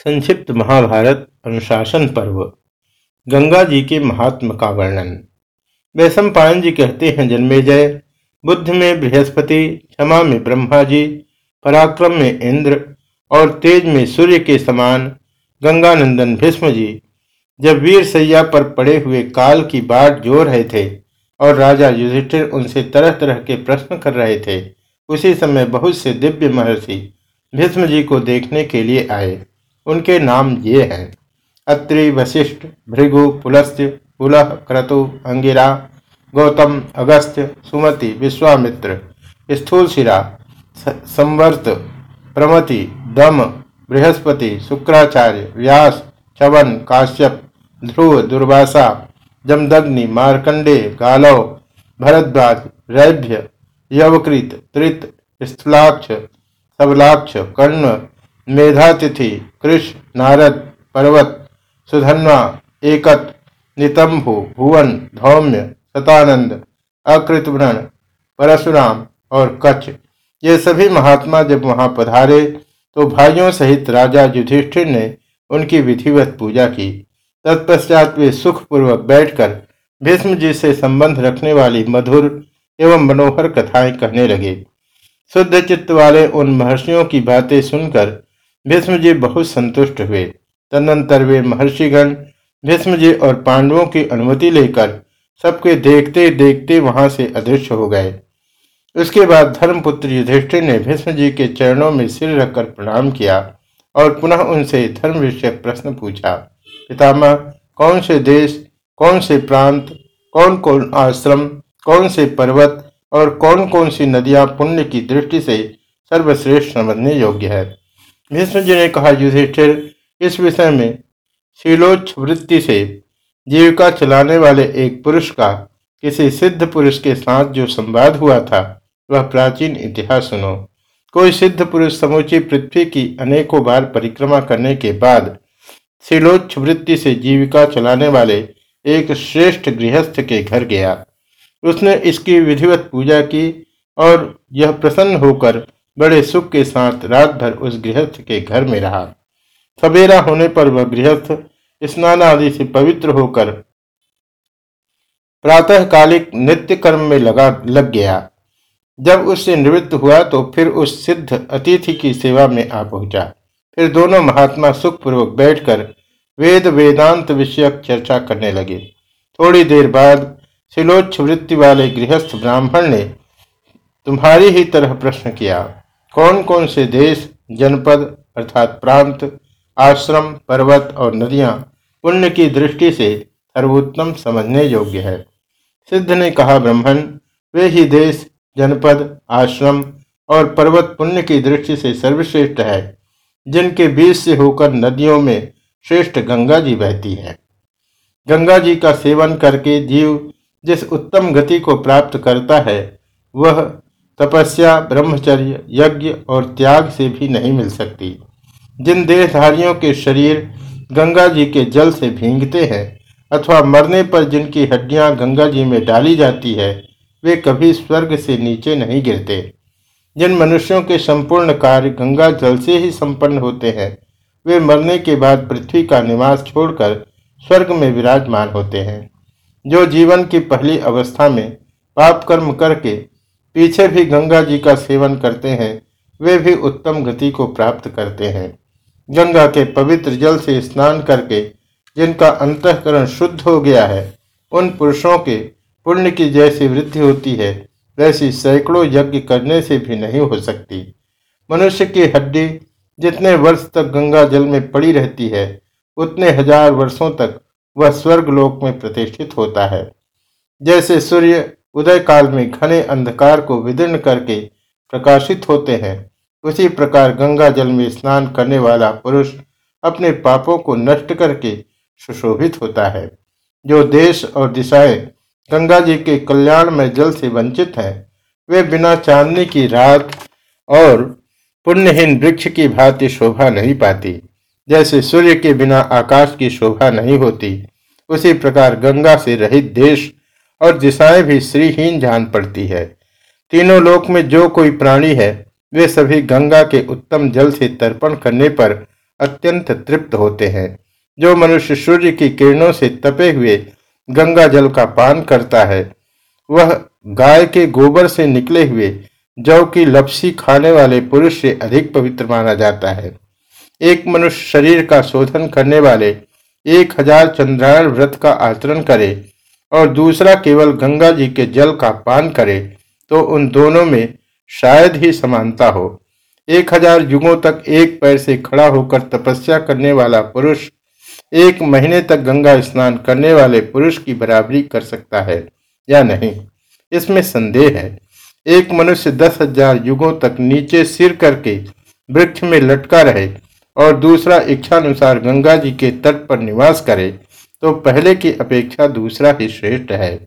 संक्षिप्त महाभारत अनुशासन पर्व, गंगा जी के महात्म का वर्णन। वैशम पायन जी कहते हैं जन्मेजय बुद्ध में बृहस्पति, क्षमा में ब्रह्मा जी, पराक्रम में इंद्र और तेज में सूर्य के समान गंगानंदन भीष्म जी। जब वीर सैया पर पड़े हुए काल की बाट जो रहे थे और राजा युधिष्ठिर उनसे तरह तरह के प्रश्न कर रहे थे, उसी समय बहुत से दिव्य महर्षि भीष्म जी को देखने के लिए आए। उनके नाम ये हैं। अत्रि वशिष्ठ भृगु पुलस्त्य पुलह क्रतु अंगिरा, गौतम अगस्त्य सुमति विश्वामित्र स्थूलशिरा संवर्त, प्रमति, दम, बृहस्पति, शुक्राचार्य, व्यास, चवन, काश्यप, ध्रुव, दुर्वासा, जमदग्नि, मार्कंडे, गालव, भरद्वाज, रैभ्य, यवकृत, त्रित, स्थलाक्ष, सबलाक्ष, कर्ण, मेधातिथि कृष नारद, पर्वत, सुधन्वा, एकत नितंभु भुवन, धौम्य, सतानंद अकृतवर्ण परशुराम और कच्छ। ये सभी महात्मा जब वहाँ पधारे तो भाइयों सहित राजा युधिष्ठिर ने उनकी विधिवत पूजा की। तत्पश्चात वे सुखपूर्वक बैठकर भीष्म जी से संबंध रखने वाली मधुर एवं मनोहर कथाएँ कहने लगे। शुद्ध चित्त वाले उन महर्षियों की बातें सुनकर भीष्म जी बहुत संतुष्ट हुए। तदनंतर वे महर्षिगण भीष्म जी और पांडवों की अनुमति लेकर सबके देखते देखते वहाँ से अदृश्य हो गए। उसके बाद धर्मपुत्र युधिष्ठिर ने भीष्म जी के चरणों में सिर रखकर प्रणाम किया और पुनः उनसे धर्म विषयक प्रश्न पूछा। पितामह, कौन से देश, कौन से प्रांत, कौन कौन आश्रम, कौन से पर्वत और कौन कौन सी नदियाँ पुण्य की दृष्टि से सर्वश्रेष्ठ समझने योग्य है? भीष्म जी ने कहा युधिष्ठिर। इस विषय में शीलोच्छ वृत्ति से जीविका चलाने वाले एक पुरुष का, किसी सिद्ध पुरुष के साथ जो संवाद हुआ था, वह प्राचीन इतिहास सुनो। कोई सिद्ध पुरुष समूची पृथ्वी की अनेकों बार परिक्रमा करने के बाद शिलोच्छ वृत्ति से जीविका चलाने वाले एक श्रेष्ठ गृहस्थ के घर गया। उसने इसकी विधिवत पूजा की और यह प्रसन्न होकर बड़े सुख के साथ रात भर उस गृहस्थ के घर में रहा। सवेरा होने पर वह गृहस्थ स्नान आदि से पवित्र होकर प्रातःकालिक नित्य कर्म में लगा, लग गया। जब उससे निवृत्त हुआ तो फिर उस सिद्ध अतिथि की सेवा में आ पहुँचा। फिर दोनों महात्मा सुखपूर्वक बैठकर वेद वेदांत विषयक चर्चा करने लगे। थोड़ी देर बाद शिलोच्छ वृत्ति वाले गृहस्थ ब्राह्मण ने तुम्हारी ही तरह प्रश्न किया कौन कौन से देश, जनपद अर्थात प्रांत, आश्रम, पर्वत और नदियाँ पुण्य की दृष्टि से सर्वोत्तम समझने योग्य है? सिद्ध ने कहा ब्राह्मण वे ही देश, जनपद, आश्रम और पर्वत पुण्य की दृष्टि से सर्वश्रेष्ठ है, जिनके बीच से होकर नदियों में श्रेष्ठ गंगा जी बहती है। गंगा जी का सेवन करके जीव जिस उत्तम गति को प्राप्त करता है, वह तपस्या, ब्रह्मचर्य, यज्ञ और त्याग से भी नहीं मिल सकती। जिन देहधारियों के शरीर गंगा जी के जल से भींगते हैं अथवा मरने पर जिनकी हड्डियाँ गंगा जी में डाली जाती है, वे कभी स्वर्ग से नीचे नहीं गिरते। जिन मनुष्यों के संपूर्ण कार्य गंगा जल से ही संपन्न होते हैं, वे मरने के बाद पृथ्वी का निवास छोड़कर स्वर्ग में विराजमान होते हैं। जो जीवन की पहली अवस्था में पाप कर्म करके पीछे भी गंगा जी का सेवन करते हैं, वे भी उत्तम गति को प्राप्त करते हैं। गंगा के पवित्र जल से स्नान करके, जिनका अंतकरण शुद्ध हो गया है, उन पुरुषों के पुण्य की जैसी वृद्धि होती है, वैसी सैकड़ों यज्ञ करने से भी नहीं हो सकती। मनुष्य की हड्डी जितने वर्ष तक गंगा जल में पड़ी रहती है, उतने हज़ार वर्षों तक वह स्वर्ग लोक में प्रतिष्ठित होता है। जैसे सूर्य उदय काल में घने अंधकार को विदीर्ण करके प्रकाशित होते हैं। उसी प्रकार गंगा जल में स्नान करने वाला पुरुष अपने पापों को नष्ट करके सुशोभित होता है। जो देश और दिशाएँ गंगा जी के कल्याण में जल से वंचित हैं, वे बिना चांदनी की रात और पुण्यहीन वृक्ष की भांति शोभा नहीं पाती। जैसे सूर्य के बिना आकाश की शोभा नहीं होती, उसी प्रकार गंगा से रहित देश और दिशाएँ भी श्रीहीन जान पड़ती है। तीनों लोक में जो कोई प्राणी है, वे सभी गंगा के उत्तम जल से तर्पण करने पर अत्यंत तृप्त होते हैं। जो मनुष्य सूर्य की किरणों से तपे हुए गंगा जल का पान करता है, वह गाय के गोबर से निकले हुए जौ की लपसी खाने वाले पुरुष से अधिक पवित्र माना जाता है। एक मनुष्य शरीर का शोधन करने वाले एक हज़ार चंद्रायण व्रत का आचरण करे और दूसरा केवल गंगा जी के जल का पान करे तो उन दोनों में शायद ही समानता हो। एक हज़ार युगों तक एक पैर से खड़ा होकर तपस्या करने वाला पुरुष एक महीने तक गंगा स्नान करने वाले पुरुष की बराबरी कर सकता है या नहीं, इसमें संदेह है। एक मनुष्य दस हज़ार युगों तक नीचे सिर करके वृक्ष में लटका रहे और दूसरा इच्छानुसार गंगा जी के तट पर निवास करे तो पहले की अपेक्षा दूसरा ही श्रेष्ठ है।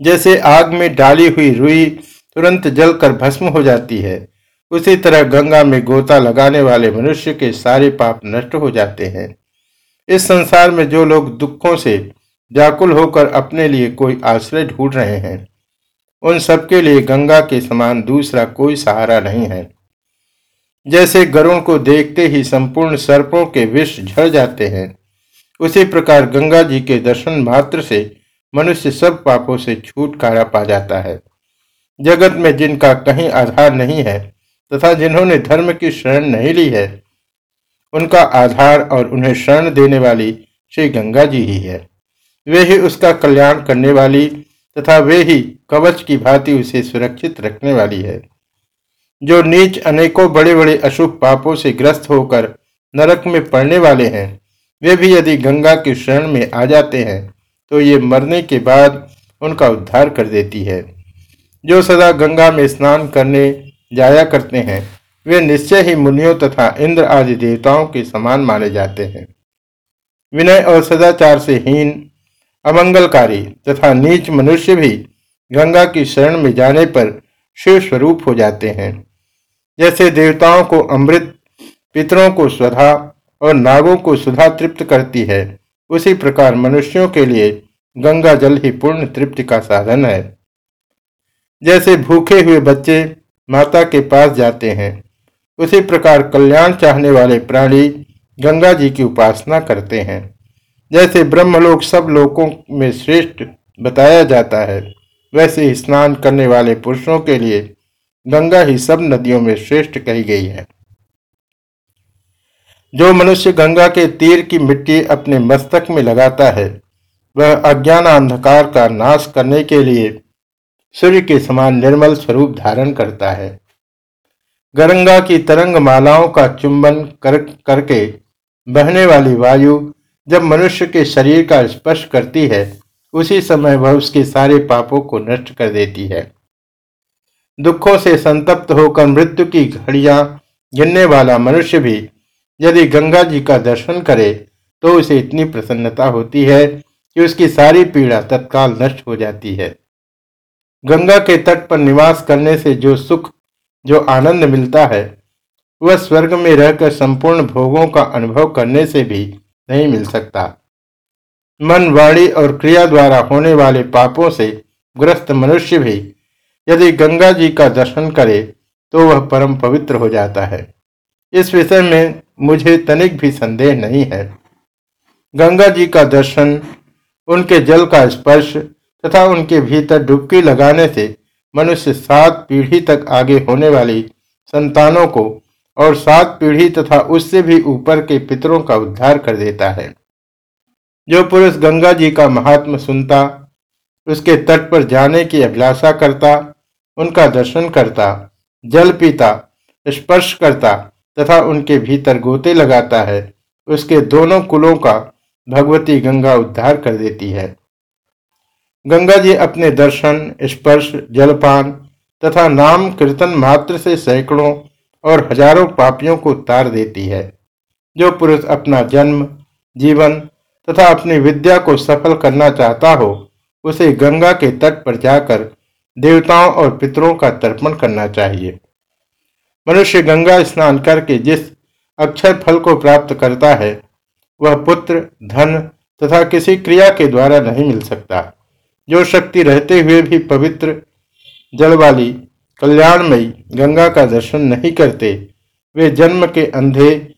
जैसे आग में डाली हुई रुई तुरंत जलकर भस्म हो जाती है, उसी तरह गंगा में गोता लगाने वाले मनुष्य के सारे पाप नष्ट हो जाते हैं। इस संसार में जो लोग दुखों से व्याकुल होकर अपने लिए कोई आश्रय ढूंढ रहे हैं, उन सबके लिए गंगा के समान दूसरा कोई सहारा नहीं है। जैसे गरुण को देखते ही संपूर्ण सर्पों के विष झड़ जाते हैं उसी प्रकार गंगा जी के दर्शन मात्र से मनुष्य सब पापों से छूटकारा पा जाता है। जगत में जिनका कहीं आधार नहीं है तथा जिन्होंने धर्म की शरण नहीं ली है, उनका आधार और उन्हें शरण देने वाली श्री गंगा जी ही है। वे ही उसका कल्याण करने वाली तथा वे ही कवच की भांति उसे सुरक्षित रखने वाली है। जो नीच अनेकों बड़े बड़े अशुभ पापों से ग्रस्त होकर नरक में पड़ने वाले हैं वे भी यदि गंगा के शरण में आ जाते हैं तो ये मरने के बाद उनका उद्धार कर देती है। जो सदा गंगा में स्नान करने जाया करते हैं, वे निश्चय ही मुनियों तथा इंद्र आदि देवताओं के समान माने जाते हैं। विनय और सदाचार से हीन, अमंगलकारी तथा नीच मनुष्य भी गंगा की शरण में जाने पर शिव स्वरूप हो जाते हैं। जैसे देवताओं को अमृत, पितरों को स्वधा और नागों को सुधा तृप्त करती है। उसी प्रकार मनुष्यों के लिए गंगा जल ही पूर्ण तृप्ति का साधन है। जैसे भूखे हुए बच्चे माता के पास जाते हैं, उसी प्रकार कल्याण चाहने वाले प्राणी गंगा जी की उपासना करते हैं। जैसे ब्रह्मलोक सब लोकों में श्रेष्ठ बताया जाता है, वैसे स्नान करने वाले पुरुषों के लिए गंगा ही सब नदियों में श्रेष्ठ कही गई है। जो मनुष्य गंगा के तीर की मिट्टी अपने मस्तक में लगाता है, वह अज्ञान अंधकार का नाश करने के लिए सूर्य के समान निर्मल स्वरूप धारण करता है। गंगा की तरंग मालाओं का चुंबन कर, करके बहने वाली वायु जब मनुष्य के शरीर का स्पर्श करती है, उसी समय वह उसके सारे पापों को नष्ट कर देती है। दुखों से संतप्त होकर मृत्यु की घड़ियाँ गिनने वाला मनुष्य भी यदि गंगा जी का दर्शन करे तो उसे इतनी प्रसन्नता होती है कि उसकी सारी पीड़ा तत्काल नष्ट हो जाती है। गंगा के तट पर निवास करने से जो सुख, जो आनंद मिलता है, वह स्वर्ग में रहकर संपूर्ण भोगों का अनुभव करने से भी नहीं मिल सकता। मन वाणी और क्रिया द्वारा होने वाले पापों से ग्रस्त मनुष्य भी यदि गंगा जी का दर्शन करे तो वह परम पवित्र हो जाता है। इस विषय में मुझे तनिक भी संदेह नहीं है। गंगा जी का दर्शन, उनके जल का स्पर्श तथा उनके भीतर डुबकी लगाने से मनुष्य सात पीढ़ी तक आगे होने वाली संतानों को और सात पीढ़ी तथा उससे भी ऊपर के पितरों का उद्धार कर देता है। जो पुरुष गंगा जी का महात्मा सुनता, उसके तट पर जाने की अभिलाषा करता, उनका दर्शन करता, जल पीता, स्पर्श करता तथा उनके भीतर गोते लगाता है, उसके दोनों कुलों का भगवती गंगा उद्धार कर देती है। गंगा जी अपने दर्शन, स्पर्श, जलपान तथा नाम कीर्तन मात्र से सैकड़ों और हज़ारों पापियों को तार देती है, जो पुरुष अपना जन्म, जीवन तथा अपनी विद्या को सफल करना चाहता हो, उसे गंगा के तट पर जाकर देवताओं और पितरों का तर्पण करना चाहिए। मनुष्य गंगा स्नान करके जिस अक्षर फल को प्राप्त करता है, वह पुत्र, धन तथा किसी क्रिया के द्वारा नहीं मिल सकता। जो शक्ति रहते हुए भी पवित्र जल वाली कल्याणमयी गंगा का दर्शन नहीं करते, वे जन्म के अंधे,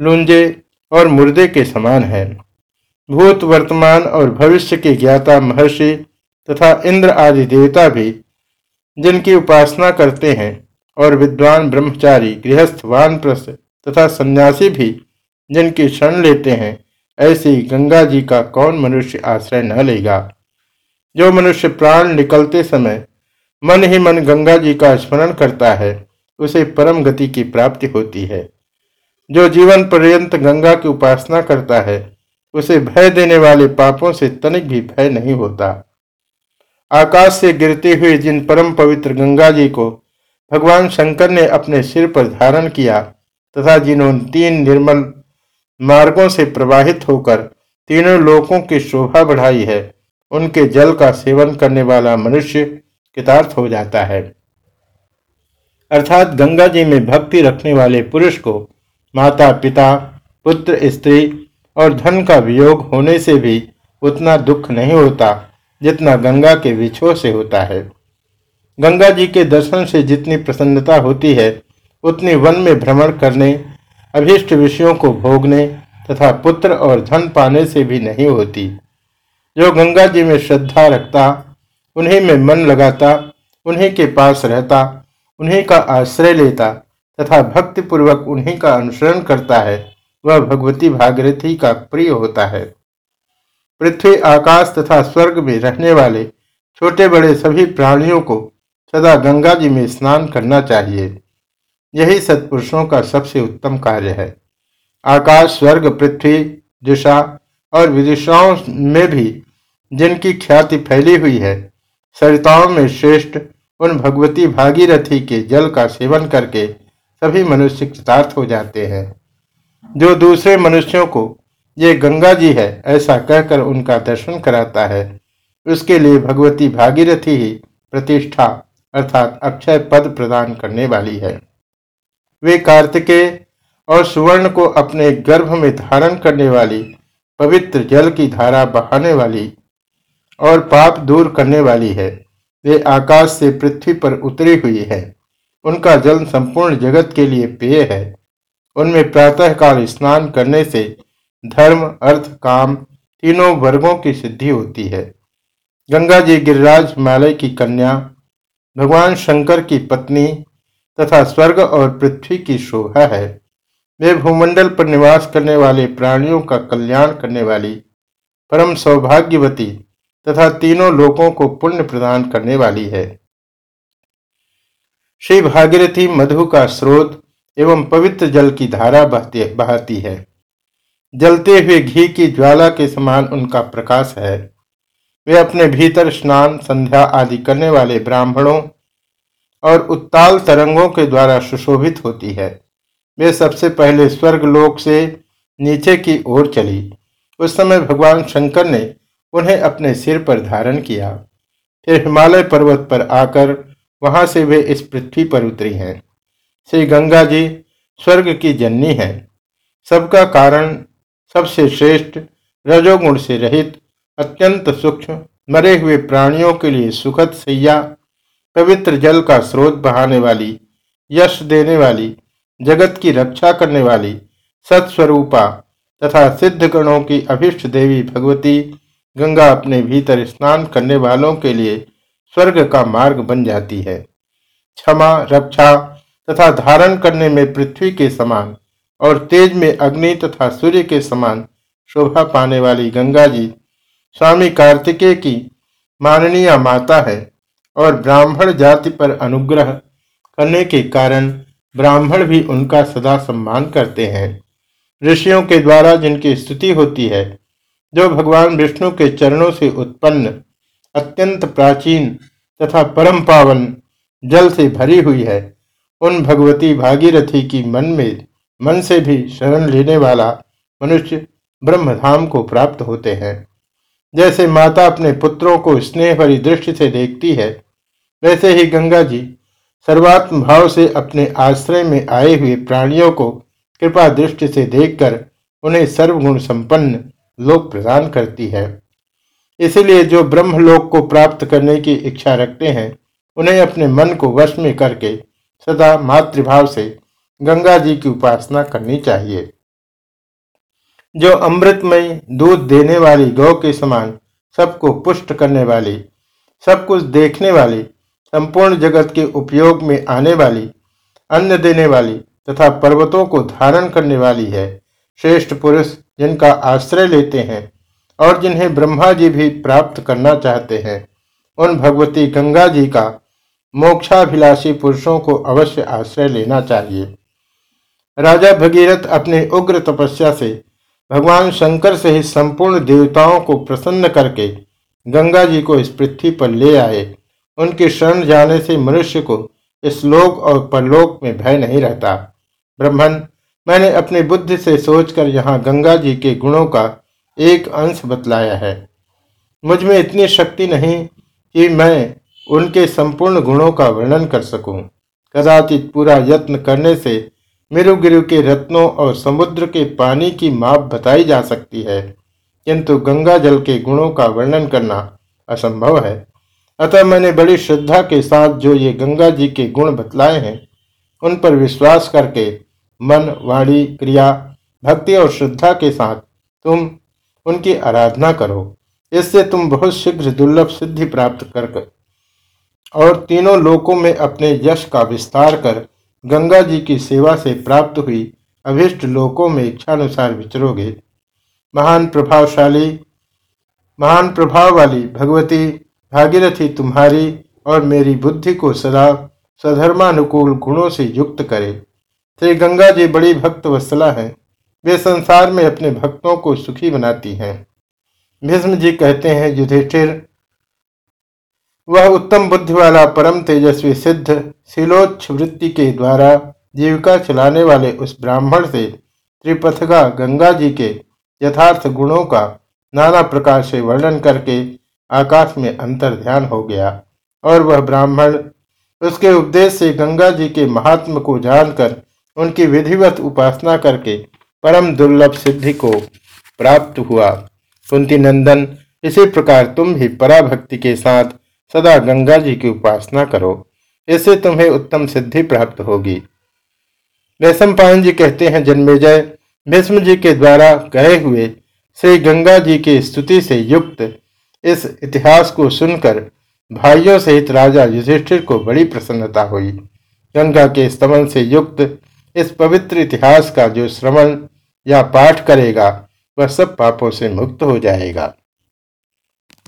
लुंजे और मुर्दे के समान हैं। भूत, वर्तमान और भविष्य के ज्ञाता महर्षि तथा इंद्र आदि देवता भी जिनकी उपासना करते हैं और विद्वान ब्रह्मचारी, गृहस्थ, वानप्रस्थ तथा सन्यासी भी जिनकी शरण लेते हैं, ऐसी गंगा जी का कौन मनुष्य आश्रय न लेगा? जो मनुष्य प्राण निकलते समय मन ही मन गंगा जी का स्मरण करता है, उसे परम गति की प्राप्ति होती है। जो जीवन पर्यंत गंगा की उपासना करता है, उसे भय देने वाले पापों से तनिक भी भय नहीं होता। आकाश से गिरते हुए जिन परम पवित्र गंगा जी को भगवान शंकर ने अपने सिर पर धारण किया तथा जिन्होंने तीन निर्मल मार्गों से प्रवाहित होकर तीनों लोकों की शोभा बढ़ाई है, उनके जल का सेवन करने वाला मनुष्य कृतार्थ हो जाता है। अर्थात गंगा जी में भक्ति रखने वाले पुरुष को माता, पिता, पुत्र, स्त्री और धन का वियोग होने से भी उतना दुख नहीं होता जितना गंगा के विछोह से होता है। गंगा जी के दर्शन से जितनी प्रसन्नता होती है, उतनी वन में भ्रमण करने, अभिष्ट विषयों को भोगने तथा पुत्र और धन पाने से भी नहीं होती। जो गंगा जी में श्रद्धा रखता, उन्हीं में मन लगाता, उन्हीं के पास रहता, उन्हीं का आश्रय लेता तथा भक्ति पूर्वक उन्हीं का अनुसरण करता है, वह भगवती भागीरथी का प्रिय होता है। पृथ्वी, आकाश तथा स्वर्ग में रहने वाले छोटे बड़े सभी प्राणियों को सदा गंगा जी में स्नान करना चाहिए। यही सत्पुरुषों का सबसे उत्तम कार्य है। आकाश, स्वर्ग, पृथ्वी, दिशा और विदिशाओं में भी जिनकी ख्याति फैली हुई है, सरिताओं में श्रेष्ठ उन भगवती भागीरथी के जल का सेवन करके सभी मनुष्य कृतार्थ हो जाते हैं। जो दूसरे मनुष्यों को, ये गंगा जी है, ऐसा कहकर उनका दर्शन कराता है, उसके लिए भगवती भागीरथी ही प्रतिष्ठा अर्थात अक्षय पद प्रदान करने वाली है। वे कार्तिकेय और सुवर्ण को अपने गर्भ में धारण करने वाली, पवित्र जल की धारा बहाने वाली और पाप दूर करने वाली है। वे आकाश से पृथ्वी पर उतरी हुई है। उनका जल संपूर्ण जगत के लिए पेय है। उनमें प्रातःकाल स्नान करने से धर्म, अर्थ, काम तीनों वर्गों की सिद्धि होती है। गंगा जी गिरिराज हिमालय की कन्या भगवान शंकर की पत्नी तथा स्वर्ग और पृथ्वी की शोभा है। वे भूमंडल पर निवास करने वाले प्राणियों का कल्याण करने वाली परम सौभाग्यवती तथा तीनों लोगों को पुण्य प्रदान करने वाली है। श्री भागीरथी मधु का स्रोत एवं पवित्र जल की धारा बहाती है। जलते हुए घी की ज्वाला के समान उनका प्रकाश है। वे अपने भीतर स्नान, संध्या आदि करने वाले ब्राह्मणों और उत्ताल तरंगों के द्वारा सुशोभित होती है। वे सबसे पहले स्वर्ग लोक से नीचे की ओर चली। उस समय भगवान शंकर ने उन्हें अपने सिर पर धारण किया। फिर हिमालय पर्वत पर आकर वहाँ से वे इस पृथ्वी पर उतरी हैं। श्री गंगा जी स्वर्ग की जननी है। सबका कारण सबसे श्रेष्ठ रजोगुण से रहित अत्यंत सूक्ष्म, मरे हुए प्राणियों के लिए सुखद सैया, पवित्र जल का स्रोत बहाने वाली, यश देने वाली, जगत की रक्षा करने वाली, सत्स्वरूपा तथा सिद्ध गणों की अभिष्ट देवी भगवती गंगा अपने भीतर स्नान करने वालों के लिए स्वर्ग का मार्ग बन जाती है। क्षमा, रक्षा तथा धारण करने में पृथ्वी के समान और तेज में अग्नि तथा सूर्य के समान शोभा पाने वाली गंगा जी स्वामी कार्तिकेय की माननीय माता है और ब्राह्मण जाति पर अनुग्रह करने के कारण ब्राह्मण भी उनका सदा सम्मान करते हैं। ऋषियों के द्वारा जिनकी स्तुति होती है, जो भगवान विष्णु के चरणों से उत्पन्न, अत्यंत प्राचीन तथा परम पावन जल से भरी हुई है, उन भगवती भागीरथी की मन में, मन से भी शरण लेने वाला मनुष्य ब्रह्मधाम को प्राप्त होते हैं। जैसे माता अपने पुत्रों को स्नेह भरी दृष्टि से देखती है, वैसे ही गंगा जी सर्वात्म भाव से अपने आश्रय में आए हुए प्राणियों को कृपा दृष्टि से देखकर उन्हें सर्वगुण संपन्न लोक प्रदान करती है। इसलिए जो ब्रह्मलोक को प्राप्त करने की इच्छा रखते हैं, उन्हें अपने मन को वश में करके सदा मातृभाव से गंगा जी की उपासना करनी चाहिए। जो अमृतमय दूध देने वाली गौ के समान सबको पुष्ट करने वाली, सब कुछ देखने वाली, संपूर्ण जगत के उपयोग में आने वाली, अन्न देने वाली तथा पर्वतों को धारण करने वाली है। श्रेष्ठ पुरुष जिनका आश्रय लेते हैं और जिन्हें ब्रह्मा जी भी प्राप्त करना चाहते हैं, उन भगवती गंगा जी का मोक्षाभिलाषी पुरुषों को अवश्य आश्रय लेना चाहिए। राजा भगीरथ अपने उग्र तपस्या से भगवान शंकर से ही संपूर्ण देवताओं को प्रसन्न करके गंगा जी को इस पृथ्वी पर ले आए। उनके शरण जाने से मनुष्य को इस लोक और परलोक में भय नहीं रहता। ब्रह्मन, मैंने अपनी बुद्धि से सोचकर यहाँ गंगा जी के गुणों का एक अंश बतलाया है। मुझमें इतनी शक्ति नहीं कि मैं उनके संपूर्ण गुणों का वर्णन कर सकूँ। कदाचित पूरा यत्न करने से मेरु गिरु के रत्नों और समुद्र के पानी की माप बताई जा सकती है। किंतु गंगा जल के गुणों का वर्णन करना असंभव है। अतः मैंने बड़ी श्रद्धा के साथ जो ये गंगा जी के गुण बतलाए हैं, उन पर विश्वास करके मन, वाणी, क्रिया, भक्ति और श्रद्धा के साथ तुम उनकी आराधना करो। इससे तुम बहुत शीघ्र दुर्लभ सिद्धि प्राप्त कर और तीनों लोकों में अपने यश का विस्तार कर गंगा जी की सेवा से प्राप्त हुई अभिष्ट लोकों में इच्छानुसार विचरोगे। महान प्रभावशाली, महान प्रभाव वाली भगवती, भागीरथी तुम्हारी और मेरी बुद्धि को सदा सधर्मानुकूल गुणों से युक्त करे। श्री गंगा जी बड़ी भक्त वत्सला है। वे संसार में अपने भक्तों को सुखी बनाती हैं। भीष्म जी कहते हैं, युधिष्ठिर वह उत्तम बुद्धि वाला परम तेजस्वी सिद्ध शिलोच्छ वृत्ति के द्वारा जीविका चलाने वाले उस ब्राह्मण से त्रिपथगा गंगा जी के यथार्थ गुणों का नाना प्रकार से वर्णन करके आकाश में अंतर ध्यान हो गया और वह ब्राह्मण उसके उपदेश से गंगा जी के महात्म को जानकर उनकी विधिवत उपासना करके परम दुर्लभ सिद्धि को प्राप्त हुआ। कुंती नंदन, इसी प्रकार तुम भी पराभक्ति के साथ सदा गंगा जी की उपासना करो, इससे तुम्हें उत्तम सिद्धि प्राप्त होगी। वैशम जी कहते हैं जन्मेजय भीष्म जी के द्वारा कहे हुए श्री गंगा जी की स्तुति से युक्त इस इतिहास को सुनकर भाइयों सहित राजा युधिष्ठिर को बड़ी प्रसन्नता हुई। गंगा के स्तमन से युक्त इस पवित्र इतिहास का जो श्रवण या पाठ करेगा, वह सब पापों से मुक्त हो जाएगा।